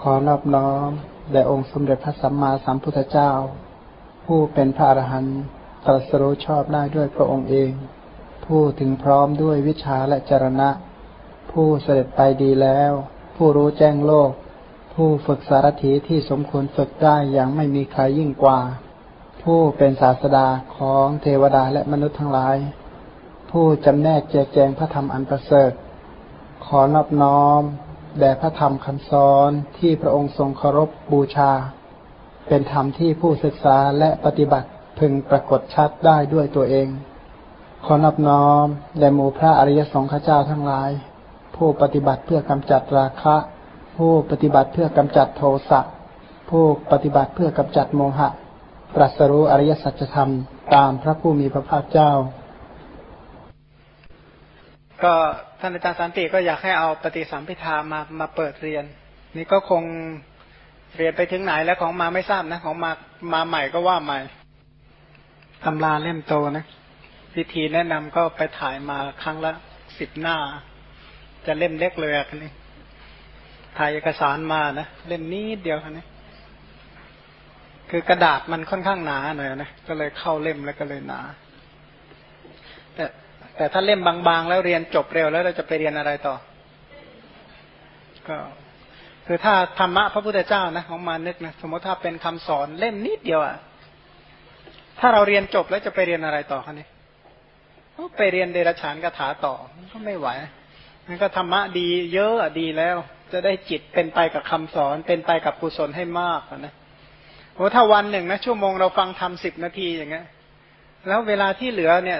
ขอนอบน้อมแด่องค์สมเด็จพระสัมมาสัมพุทธเจ้า ผู้เป็นพระอรหันต์ตรัสรู้ชอบได้ด้วยพระองค์เอง ผู้ถึงพร้อมด้วยวิชาและจรณะ ผู้เสด็จไปดีแล้ว ผู้รู้แจ้งโลก ผู้ฝึกสารถีที่สมควรฝึกได้อย่างไม่มีใครยิ่งกว่า ผู้เป็นศาสดาของเทวดาและมนุษย์ทั้งหลาย ผู้จำแนกแจกแจงพระธรรมอันประเสริฐ ขอนอบน้อม แด่พระธรรมคำสอนที่พระองค์ทรงเคารพบูชา เป็นธรรมที่ผู้ศึกษาและปฏิบัติพึงปรากฏชัดได้ด้วยตัวเอง ขอนอบน้อมแด่หมู่พระอริยสงฆ์เจ้าทั้งหลาย ผู้ปฏิบัติเพื่อกำจัดราคะ ผู้ปฏิบัติเพื่อกำจัดโทสะผู้ปฏิบัติเพื่อกำจัดโมหะ ตรัสรู้อริยสัจธรรมตามพระผู้มีพระภาคเจ้า ก็ท่านอาจารย์สันติก็อยากให้เอาปฏิสัมพิธามามาเปิดเรียน นี่ก็คงเรียนไปถึงไหนแล้วของมาไม่ทราบนะ ของมามาใหม่ก็ว่าใหม่ตำราเล่มโตนะวิธีแนะนำก็ไปถ่ายมาครั้งละสิบหน้า จะเล่มเล็กเลยอะคันนี้ถ่ายเอกสารมานะเล่มนี้เดียวคันนี้ คือกระดาษมันค่อนข้างหนาหน่อยนะก็เลยเข้าเล่มแล้วก็เลยหนา แต่ถ้าเล่มบางๆ แล้วเรียนจบเร็วแล้วเราจะไปเรียนอะไรต่อ ก็คือถ้าธรรมะพระพุทธเจ้านะของมานึกนะสมมติถ้าเป็นคำสอนเล่มนิดเดียวอะถ้าเราเรียนจบแล้วจะไปเรียนอะไรต่อคะนี่ไปเรียนเดรัจฉานคาถาต่อก็ไม่ไหวมันก็ธรรมะดีเยอะดีแล้ว จะได้จิตเป็นไปกับคำสอน เป็นไปกับกุศลให้มากนะโอ้ถ้าวันหนึ่งนะชั่วโมงเราฟังทำสิบนาทีอย่างเงี้ย แล้วเวลาที่เหลือเนี่ย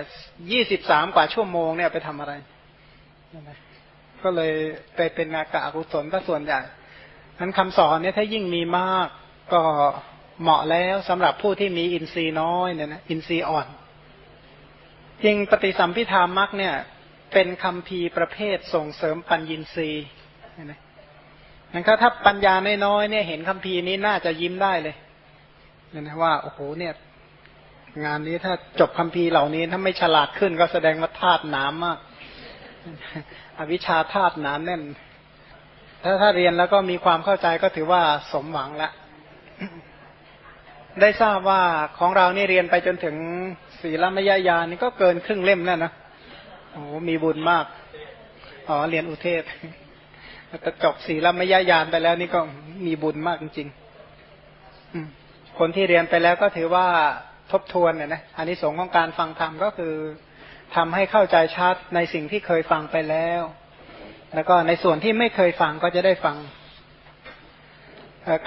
ยี่สิบสามกว่าชั่วโมงเนี่ยไปทำอะไร ก็เลยไปเป็นนากะอกุศลก็ส่วนใหญ่นั้นคำสอนเนี่ยถ้ายิ่งมีมากก็เหมาะแล้วสำหรับผู้ที่มีอินทรีย์น้อยเนี่ยนะอินทรีย์อ่อน จริงปฏิสัมพิธามักเนี่ย เป็นคำพีประเภทส่งเสริมปัญญินทรีย์นะนั่นก็ถ้าปัญญาน้อยๆเนี่ยเห็นคำพีนี้น่าจะยิ้มได้เลยเนี่ยนะว่าโอ้โหเนี่ย งานนี้ถ้าจบคัมภีร์เหล่านี้ถ้าไม่ฉลาดขึ้นก็แสดงว่าธาตุหนามมาก อวิชชาธาตุหนามแน่น ถ้าถ้าเรียนแล้วก็มีความเข้าใจก็ถือว่าสมหวังละ ได้ทราบว่าของเรานี่เรียนไปจนถึงศีลมยญาณนี่ก็เกินครึ่งเล่มแล้วนะ โอ้มีบุญมาก อ๋อเรียนอุเทศแต่จบศีลมยญาณไปแล้วนี่ก็มีบุญมากจริงๆคนที่เรียนไปแล้วก็ถือว่า ทบทวนเนี่ยนะอันนี้สงของการฟังธรรมก็คือทำให้เข้าใจชัดในสิ่งที่เคยฟังไปแล้ว แล้วก็ในส่วนที่ไม่เคยฟังก็จะได้ฟัง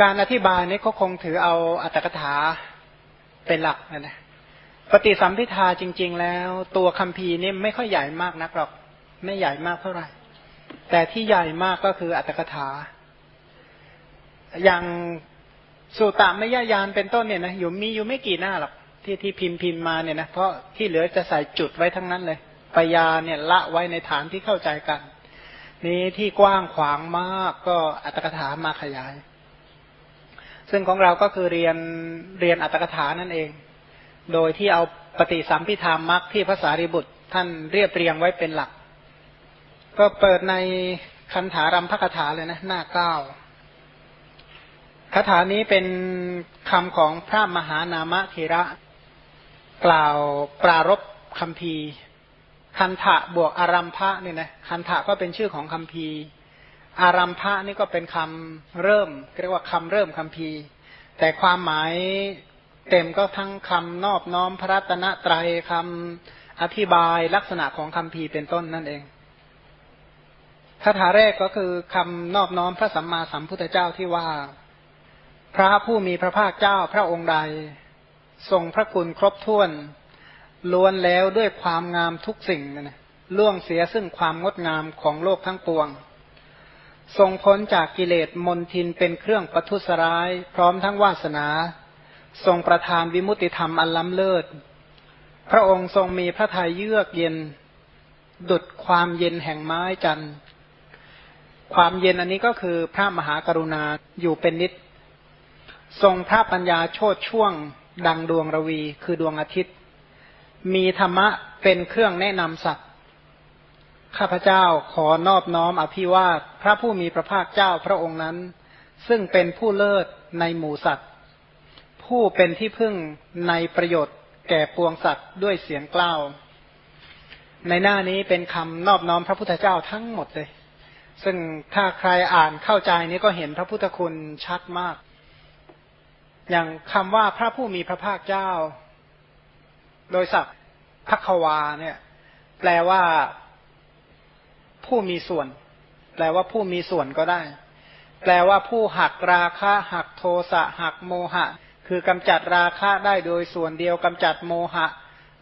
การอธิบายนี้ก็คงถือเอาอัตถกถาเป็นหลักนะนะปฏิสัมพิทาจริง ๆ แล้ว ตัวคัมภีร์นี่ไม่ค่อยใหญ่มากนักหรอก ไม่ใหญ่มากเท่าไหร่ แต่ที่ใหญ่มากก็คืออัตถกถา อย่างสุตตามยญาณเป็นต้นเนี่ยนะอยู่มีอยู่ไม่กี่หน้าหรอก ที่ที่พิมพ์พิมพ์มาเนี่ยนะเพราะที่เหลือจะใส่จุดไว้ทั้งนั้นเลยปยาเนี่ยละไว้ในฐานที่เข้าใจกัน นี้ที่กว้างขวางมากก็อัตถกถามาขยาย ซึ่งของเราก็คือเรียนเรียนอัตถกถานั่นเอง โดยที่เอาปฏิสัมพิธามมักที่ภาษาริบุตรท่านเรียบเรียงไว้เป็นหลัก ก็เปิดในคันถารัมพกถาเลยนะหน้าเก้าคาถานี้เป็นคำของพระมหานามะเทระ กล่าวปรารบคำพีคันถะบวกอารัมพะนี่นะคันถะก็เป็นชื่อของคำพีอารัมพะนี่ก็เป็นคำเริ่มเรียกว่าคำเริ่มคำพีแต่ความหมายเต็มก็ทั้งคำนอบน้อมพระรัตนตรัยคำอธิบายลักษณะของคำพีเป็นต้นนั่นเองคาถาแรกก็คือคำนอบน้อมพระสัมมาสัมพุทธเจ้าที่ว่า พระผู้มีพระภาคเจ้าพระองค์ใด ทรงพระคุณครบถ้วน ล้วนแล้วด้วยความงามทุกสิ่งนะล่วงเสียซึ่งความงดงามของโลกทั้งปวง ทรงพ้นจากกิเลสมนทินเป็นเครื่องประทุษร้าย พร้อมทั้งวาสนา ทรงประทานวิมุติธรรมอันล้ำเลิศ พระองค์ทรงมีพระทัยเยือกเย็น ดุดความเย็นแห่งไม้จันทร์ความเย็นอันนี้ก็คือพระมหากรุณาอยู่เป็นนิด ทรงพระปัญญาโชดช่วง ดังดวงระวี คือดวงอาทิตย์ มีธรรมะเป็นเครื่องแนะนำสัตว์ ข้าพเจ้าขอนอบน้อมอภิวาทพระผู้มีพระภาคเจ้าพระองค์นั้น ซึ่งเป็นผู้เลิศในหมู่สัตว์ ผู้เป็นที่พึ่งในประโยชน์แก่ปวงสัตว์ด้วยเสียงกล้าว ในหน้านี้เป็นคำนอบน้อมพระพุทธเจ้าทั้งหมดเลย ซึ่งถ้าใครอ่านเข้าใจนี้ก็เห็นพระพุทธคุณชัดมาก อย่างคำว่าพระผู้มีพระภาคเจ้า โดยศัพท์พักวาเนี่ย แปลว่าผู้มีส่วน แปลว่าผู้มีส่วนก็ได้ แปลว่าผู้หักราคะหักโทสะหักโมหะ คือกำจัดราคะได้โดยส่วนเดียวกำจัดโมหะ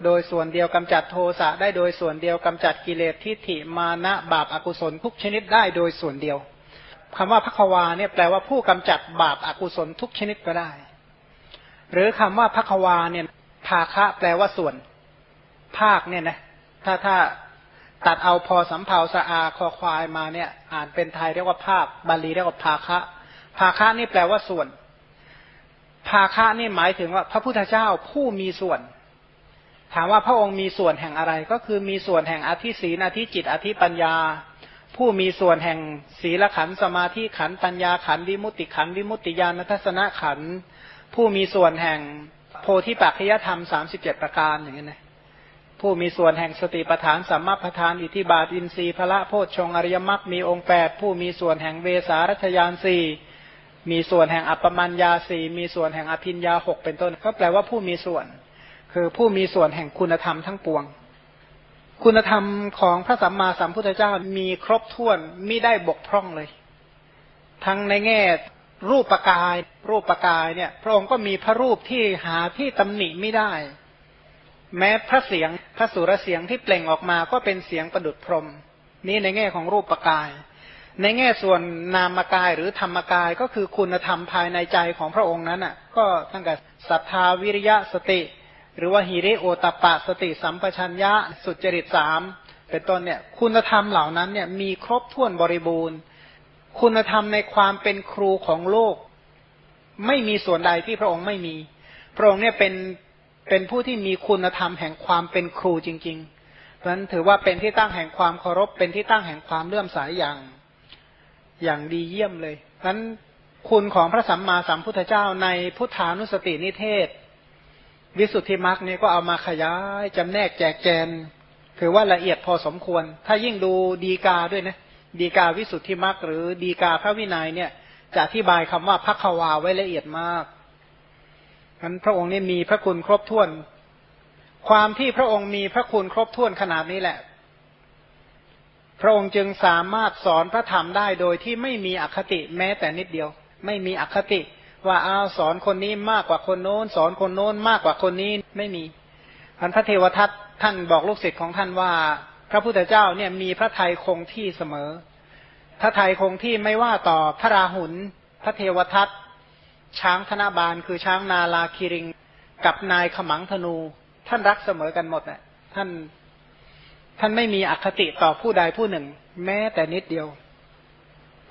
โดยส่วนเดียวกำจัดโทสะได้โดยส่วนเดียวกำจัดกิเลสทิฏฐิมานะบาปอากุศลทุกชนิดได้โดยส่วนเดียวคำว่าพักวาเนี่ยแปลว่าผู้กำจัดบาปอากุศลทุกชนิดก็ได้ หรือคำว่าพักวาเนี่ยภาคะแปลว่าส่วน ภาคเนี่ยนะถ้าถ้าตัดเอาพอสำเพาสะอาคอควายมาเนี่ย อ่านเป็นไทยเรียกว่าภาคบาลีเรียกว่าภาคะภาคะนี่แปลว่าส่วน ภาคะนี่หมายถึงว่า พระพุทธเจ้าผู้มีส่วน ถามว่าพระองค์มีส่วนแห่งอะไร ก็คือมีส่วนแห่งอธิศีนอธิจิตอธิปัญญา ผู้มีส่วนแห่งศีลขันสมาธิขันปัญญาขันวิมุตติขันวิมุตติญาณทัศนะขัน ผู้มีส่วนแห่งโพธิปัจจยธรรมสามสิบเจ็ดประการอย่างนี้นะผู้มีส่วนแห่งสติปัฏฐานสัมมาปัฏฐานอิทิบาทอินทรีย์พระโพชฌงอริยมรรคมีองค์แปดผู้มีส่วนแห่งเวสารัชยานสี่มีส่วนแห่งอัปปมัญญาสี่มีส่วนแห่งอภิญญาหกเป็นต้น ก็แปลว่าผู้มีส่วน คือผู้มีส่วนแห่งคุณธรรมทั้งปวง คุณธรรมของพระสัมมาสัมพุทธเจ้ามีครบถ้วนมิได้บกพร่องเลย ทั้งในแง่ รูปปกาย รูปปกายเนี่ย พระองค์ก็มีพระรูปที่หาที่ตำหนิไม่ได้ แม้พระเสียงพระสุรเสียงที่เปล่งออกมาก็เป็นเสียงประดุดพรม นี่ในแง่ของรูปปกาย ในแง่ส่วนนามกายหรือธรรมกายก็คือคุณธรรมภายในใจของพระองค์นั้นอะ ก็ตั้งแต่ศรัทธาวิริยะสติ หรือว่าหิริโอตปะสติสัมปชัญญะ สุจริตสามเป็นต้นเนี่ย คุณธรรมเหล่านั้นเนี่ยมีครบถ้วนบริบูรณ์ คุณธรรมในความเป็นครูของโลก ไม่มีส่วนใดที่พระองค์ไม่มี พระองค์เนี่ยเป็นเป็นผู้ที่มีคุณธรรมแห่งความเป็นครูจริง ๆ เพราะฉะนั้นถือว่าเป็นที่ตั้งแห่งความเคารพ เป็นที่ตั้งแห่งความเลื่อมใสยอย่างอย่างดีเยี่ยมเลยเพราะฉะนั้นคุณของพระสัมมาสัมพุทธเจ้าในพุทธานุสตินิเทศ วิสุทธิมรรคเนี่ยก็เอามาขยายจำแนกแจกแจงถือว่าละเอียดพอสมควร ถ้ายิ่งดูดีกาด้วยนะ ดีกาวิสุทธิมรรคหรือดีกาพระวินัยเนี่ยจะอธิบายคำว่าพักขวาไว้ละเอียดมากนั้นพระองค์นี่มีพระคุณครบถ้วน ความที่พระองค์มีพระคุณครบถ้วนขนาดนี้แหละ พระองค์จึงสามารถสอนพระธรรมได้โดยที่ไม่มีอคติแม้แต่นิดเดียว ไม่มีอคติ ว่าอ้าวสอนคนนี้มากกว่าคนโน้น สอนคนโน้นมากกว่าคนนี้ไม่มีพันพระเทวทัตท่านบอกลูกศิษย์ของท่านว่า พระพุทธเจ้าเนี่ยมีพระทัยคงที่เสมอ พระทัยคงที่ไม่ว่าต่อพระราหุล พระเทวทัต ช้างธนบาล คือช้างนาลาคิริง กับนายขมังธนู ท่านรักเสมอกันหมดอะท่าน ท่านไม่มีอคติต่อผู้ใดผู้หนึ่ง แม้แต่นิดเดียว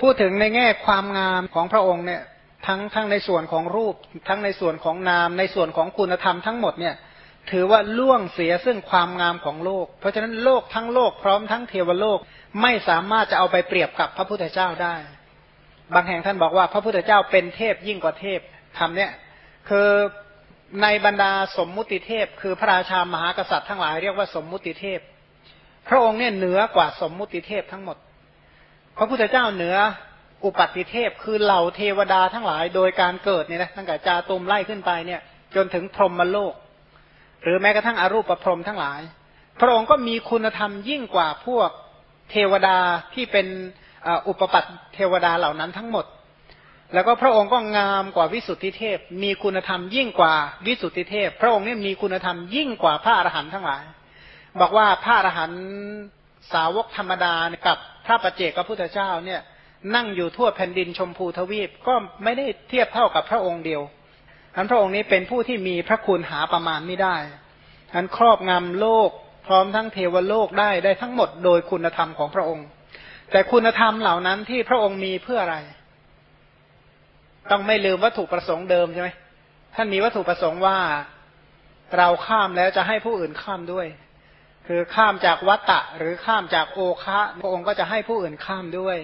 พูดถึงในแง่ความงามของพระองค์เนี่ย ทั้งทั้งในส่วนของรูป ทั้งในส่วนของนาม ในส่วนของคุณธรรมทั้งหมดเนี่ย ถือว่าล่วงเสียซึ่งความงามของโลก เพราะฉะนั้นโลกทั้งโลกพร้อมทั้งเทวโลกไม่สามารถจะเอาไปเปรียบกับพระพุทธเจ้าได้ บางแห่งท่านบอกว่าพระพุทธเจ้าเป็นเทพยิ่งกว่าเทพคำเนี้ยคือในบรรดาสมมุติเทพ คือพระราชามหากษัตริย์ทั้งหลายเรียกว่าสมมุติเทพ พระองค์เนี่ยเหนือกว่าสมมุติเทพทั้งหมด พระพุทธเจ้าเหนืออุปัติเทพ คือเหล่าเทวดาทั้งหลายโดยการเกิดเนี่ยนะตั้งแต่จาตุมไล่ขึ้นไปเนี่ย จนถึงพรหมโลก หรือแม้กระทั่งอรูปประพรมทั้งหลาย พระองค์ก็มีคุณธรรมยิ่งกว่าพวกเทวดาที่เป็นอุปปัตเทวดาเหล่านั้นทั้งหมด แล้วก็พระองค์ก็งามกว่าวิสุทธิเทพ มีคุณธรรมยิ่งกว่าวิสุทธิเทพ พระองค์นี่มีคุณธรรมยิ่งกว่าพระอรหันต์ทั้งหลาย บอกว่าพระอรหันต์สาวกธรรมดากับพระปเจกพระพุทธเจ้าเนี่ยนั่งอยู่ทั่วแผ่นดินชมพูทวีปก็ไม่ได้เทียบเท่ากับพระองค์เดียว อันพระองค์นี้เป็นผู้ที่มีพระคุณหาประมาณไม่ได้ อันครอบงำโลกพร้อมทั้งเทวโลกได้ได้ทั้งหมดโดยคุณธรรมของพระองค์ แต่คุณธรรมเหล่านั้นที่พระองค์มีเพื่ออะไร ต้องไม่ลืมวัตถุประสงค์เดิมใช่ไหมท่านมีวัตถุประสงค์ว่าเราข้ามแล้วจะให้ผู้อื่นข้ามด้วย คือข้ามจากวัตตะหรือข้ามจากโอคะพระองค์ก็จะให้ผู้อื่นข้ามด้วย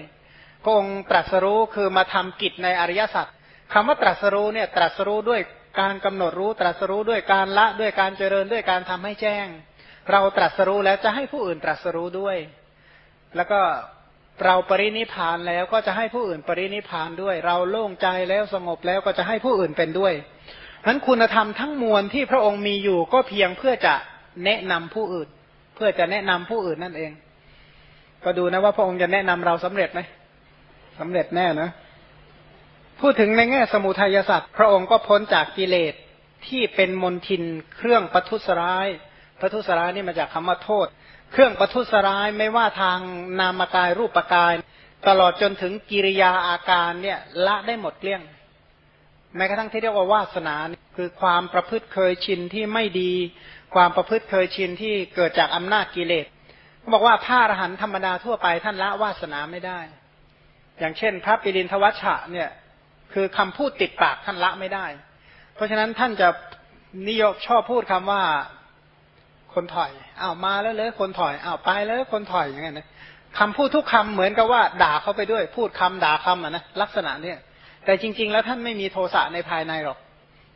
พระองค์ตรัสรู้คือมาทำกิจในอริยสัจ คำว่าตรัสรู้เนี่ยตรัสรู้ด้วยการกำหนดรู้ตรัสรู้ด้วยการละด้วยการเจริญด้วยการทำให้แจ้ง เราตรัสรู้แล้วจะให้ผู้อื่นตรัสรู้ด้วย แล้วก็เราปรินิพานแล้วก็จะให้ผู้อื่นปรินิพานด้วย เราโล่งใจแล้วสงบแล้วก็จะให้ผู้อื่นเป็นด้วยนั้นคุณธรรมทั้งมวลที่พระองค์มีอยู่ก็เพียงเพื่อจะแนะนำผู้อื่น เพื่อจะแนะนำผู้อื่นนั่นเอง ก็ดูนะว่าพระองค์จะแนะนำเราสำเร็จไหมสำเร็จแน่นะ พูดถึงในแง่สมุทัยศาสตร์พระองค์ก็พ้นจากกิเลสที่เป็นมนทินเครื่องประทุษร้ายประทุษร้ายนี่มาจากคำว่าโทษ เครื่องประทุษร้ายไม่ว่าทางนามกายรูปกาย ตลอดจนถึงกิริยาอาการเนี่ยละได้หมดเกลี้ยงแม้กระทั่งที่เรียกว่าวาสนาคือความประพฤติเคยชินที่ไม่ดี ความประพฤติเคยชินที่เกิดจากอำนาจกิเลสเขาบอกว่าพระอรหันต์ธรรมดาทั่วไปท่านละวาสนาไม่ได้ อย่างเช่น พระปิรินทวัชชะเนี่ย คือคำพูดติดปากท่านละไม่ได้ เพราะฉะนั้นท่านจะนิยมชอบพูดคำว่าคนถอยอ้าวมาแล้วเลยคนถอยอ้าวไปแล้วคนถอยอย่างเงี้ยนะคำพูดทุกคำเหมือนกับว่า ด่าเขาไปด้วย พูดคำด่าคำอะนะลักษณะเนี่ยแต่จริง ๆ แล้วท่านไม่มีโทสะในภายในหรอก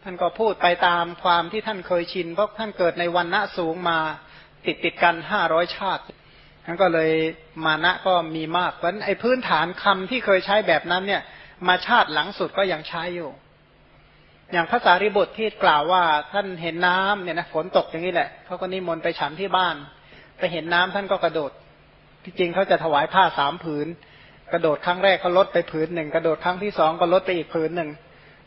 ท่านก็พูดไปตามความที่ท่านเคยชินเพราะท่านเกิดในวันณะสูงมาติดติดกันห้าร้อยชาติท่านก็เลยมานะก็มีมากเพราะไอ้พื้นฐานคำที่เคยใช้แบบนั้นเนี่ย มาชาติหลังสุดก็ยังใช้อยู่ อย่างภาษาริบทที่กล่าวว่าท่านเห็นน้ำเนี่ยนะฝนตกอย่างนี้แหละเขาก็นิมนต์ไปฉันที่บ้าน ไปเห็นน้ำท่านก็กระโดด ที่จริงเขาจะถวายผ้าสามผืน กระโดดครั้งแรกก็ลดไปผืนหนึ่งกระโดดครั้งที่สองก็ลดไปอีกผืนหนึ่ง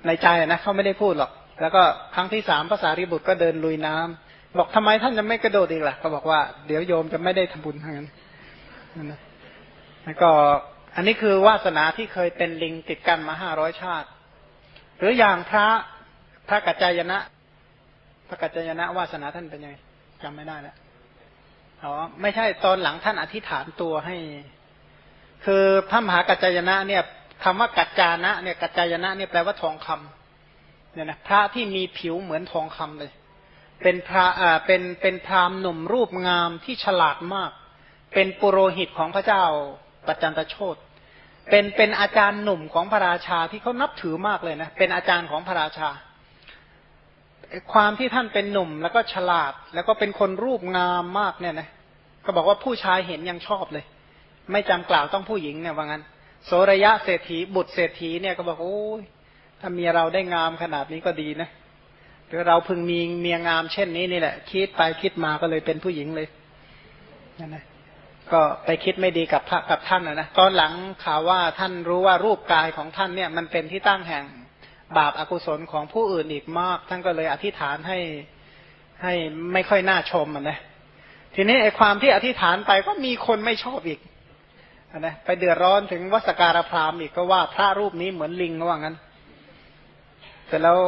ในใจนะเขาไม่ได้พูดหรอก แล้วก็ครั้งที่สามภาษาริบุตรก็เดินลุยน้ำบอกทำไมท่านจะไม่กระโดดอีกล่ะ ก็บอกว่าเดี๋ยวโยมจะไม่ได้ทำบุญทั้งนั้นนะแล้วก็ อันนี้คือวาสนาที่เคยเป็นลิงติดกันมาห้าร้อยชาติ หรืออย่างพระพระกัจจายนะ พระกัจจายนะวาสนาท่านเป็นยังไงจำไม่ได้แล้วอ๋อไม่ใช่ตอนหลังท่านอธิษฐานตัวให้ คือพระมหากัจจายนะ เนี่ยคำว่ากัจจานะ เนี่ยกัจจายนะเนี่ยแปลว่าทองคำเนี่ยนะพระที่มีผิวเหมือนทองคำเลย เป็นพระอ่าเป็นเป็นพราหมณ์หนุ่มรูปงามที่ฉลาดมาก เป็นปุโรหิตของพระเจ้า ปัจจันตโชตเป็นเป็นอาจารย์หนุ่มของพระราชาที่เขานับถือมากเลยนะ เป็นอาจารย์ของพระราชา ความที่ท่านเป็นหนุ่มแล้วก็ฉลาด แล้วก็เป็นคนรูปงามมากเนี่ยนะก็บอกว่าผู้ชายเห็นยังชอบเลย ไม่จำกล่าวต้องผู้หญิงเนี่ยว่างั้น โสระยะเศรษฐีบุตรเศรษฐีเนี่ยก็บอกโอ้ยถ้าเมียเราได้งามขนาดนี้ก็ดีนะหรือเราพึงมีเมียงามเช่นนี้นี่แหละ คิดไปคิดมาก็เลยเป็นผู้หญิงเลยนั่นนะ ก็ไปคิดไม่ดีกับพระกับท่านนะนะตอนหลังข่าวว่าท่านรู้ว่ารูปกายของท่านเนี่ยมันเป็นที่ตั้งแห่งบาปอากุศลของผู้อื่นอีกมาก ท่านก็เลยอธิษฐานให้ให้ไม่ค่อยน่าชมอะนะทีนี้ไอ้ความที่อธิษฐานไปก็มีคนไม่ชอบอีกนะไปเดือดร้อนถึงวัสการพรามอีกก็ว่าพระรูปนี้เหมือนลิงว่างั้นเสร็จแล้ว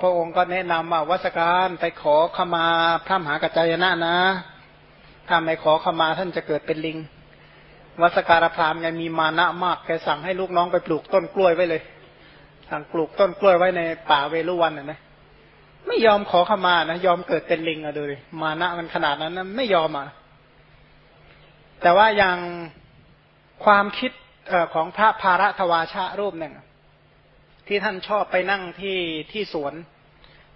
พระองค์ก็แนะนำว่าวัสการไปขอขมาพระมหากัจจายนะนะ ถ้าไม่ขอขมาท่านจะเกิดเป็นลิง วัสการพรามไงมีมานะมากแกสั่งให้ลูกน้องไปปลูกต้นกล้วยไว้เลย สั่งปลูกต้นกล้วยไว้ในป่าเวลุวันนะนะไม่ยอมขอขมานะยอมเกิดเป็นลิงอะดูดิมานะมันขนาดนั้นนะไม่ยอมอะแต่ว่ายังความคิดอของพระภารทวาชะรูปหนึ่ง ที่ท่านชอบไปนั่งที่ที่สวน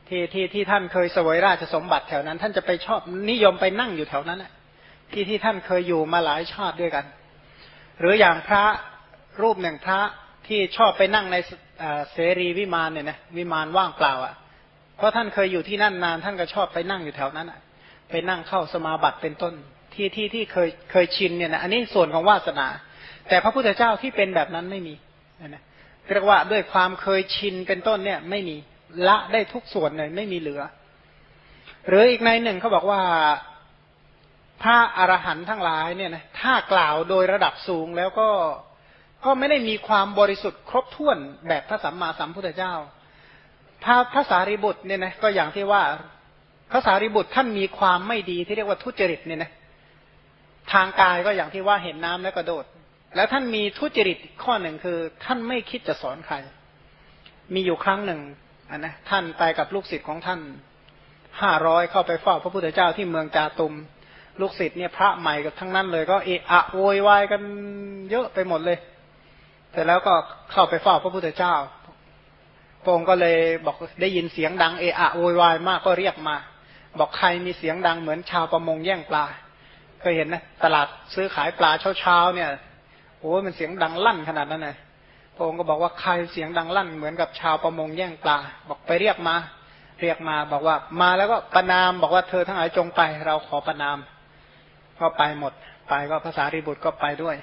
ที่ที่ที่ท่านเคยสวยราชสมบัติแถวนั้น ท่านจะไปชอบนิยมไปนั่งอยู่แถวนั้นแหละ ที่ที่ท่านเคยอยู่มาหลายชาติด้วยกัน หรืออย่างพระรูปหนึ่งพระที่ชอบไปนั่งในเสรีวิมานเนี่ยนะวิมานว่างเปล่าอะ เพราะท่านเคยอยู่ที่นั่นนานท่านก็ชอบไปนั่งอยู่แถวนั้นอะ ไปนั่งเข้าสมาบัติเป็นต้นที่ที่ที่เคยเคยชินเนี่ยนะอันนี้ส่วนของวาสนา แต่พระพุทธเจ้าที่เป็นแบบนั้นไม่มีนะเรียกว่าด้วยความเคยชินเป็นต้นเนี่ยไม่มีละได้ทุกส่วนเลยไม่มีเหลือ หรืออีกในหนึ่งเขาบอกว่า พระอรหันต์ทั้งหลายเนี่ยนะถ้ากล่าวโดยระดับสูงแล้วก็ก็ไม่ได้มีความบริสุทธิ์ครบถ้วนแบบพระสัมมาสัมพุทธเจ้า พระพระสารีบุตรเนี่ยนะก็อย่างที่ว่าพระสารีบุตรท่านมีความไม่ดีที่เรียกว่าทุจริตเนี่ยนะทางกายก็อย่างที่ว่าเห็นน้ำแล้วกระโดด แล้วท่านมีทุจริตข้อหนึ่งคือ ท่านไม่คิดจะสอนใคร มีอยู่ครั้งหนึ่งอันนะท่านไปกับลูกศิษย์ของท่านห้าร้อยเข้าไปเฝ้าพระพุทธเจ้าที่เมืองจาตุม ลูกศิษย์เนี่ยพระใหม่กับทั้งนั้นเลย ก็เอะอะโวยวายกันเยอะไปหมดเลยเสร็จแล้วก็เข้าไปเฝ้าพระพุทธเจ้าพระองค์ก็เลยบอกได้ยินเสียงดังเอะอะโวยวายมากก็เรียกมา บอกใครมีเสียงดังเหมือนชาวประมงแย่งปลาเคยเห็นนะตลาดซื้อขายปลาเช้าๆเนี่ยโอ้มันเสียงดังลั่นขนาดนั้นเลยพระองค์ก็บอกว่าใครเสียงดังลั่นเหมือนกับชาวประมงแย่งปลา บอกไปเรียกมา เรียกมาบอกว่ามาแล้วก็ประนามบอกว่าเธอทั้งหลายจงไป เราขอประนาม ก็ไปหมด ไปก็ภาษาริบุตรก็ไปด้วย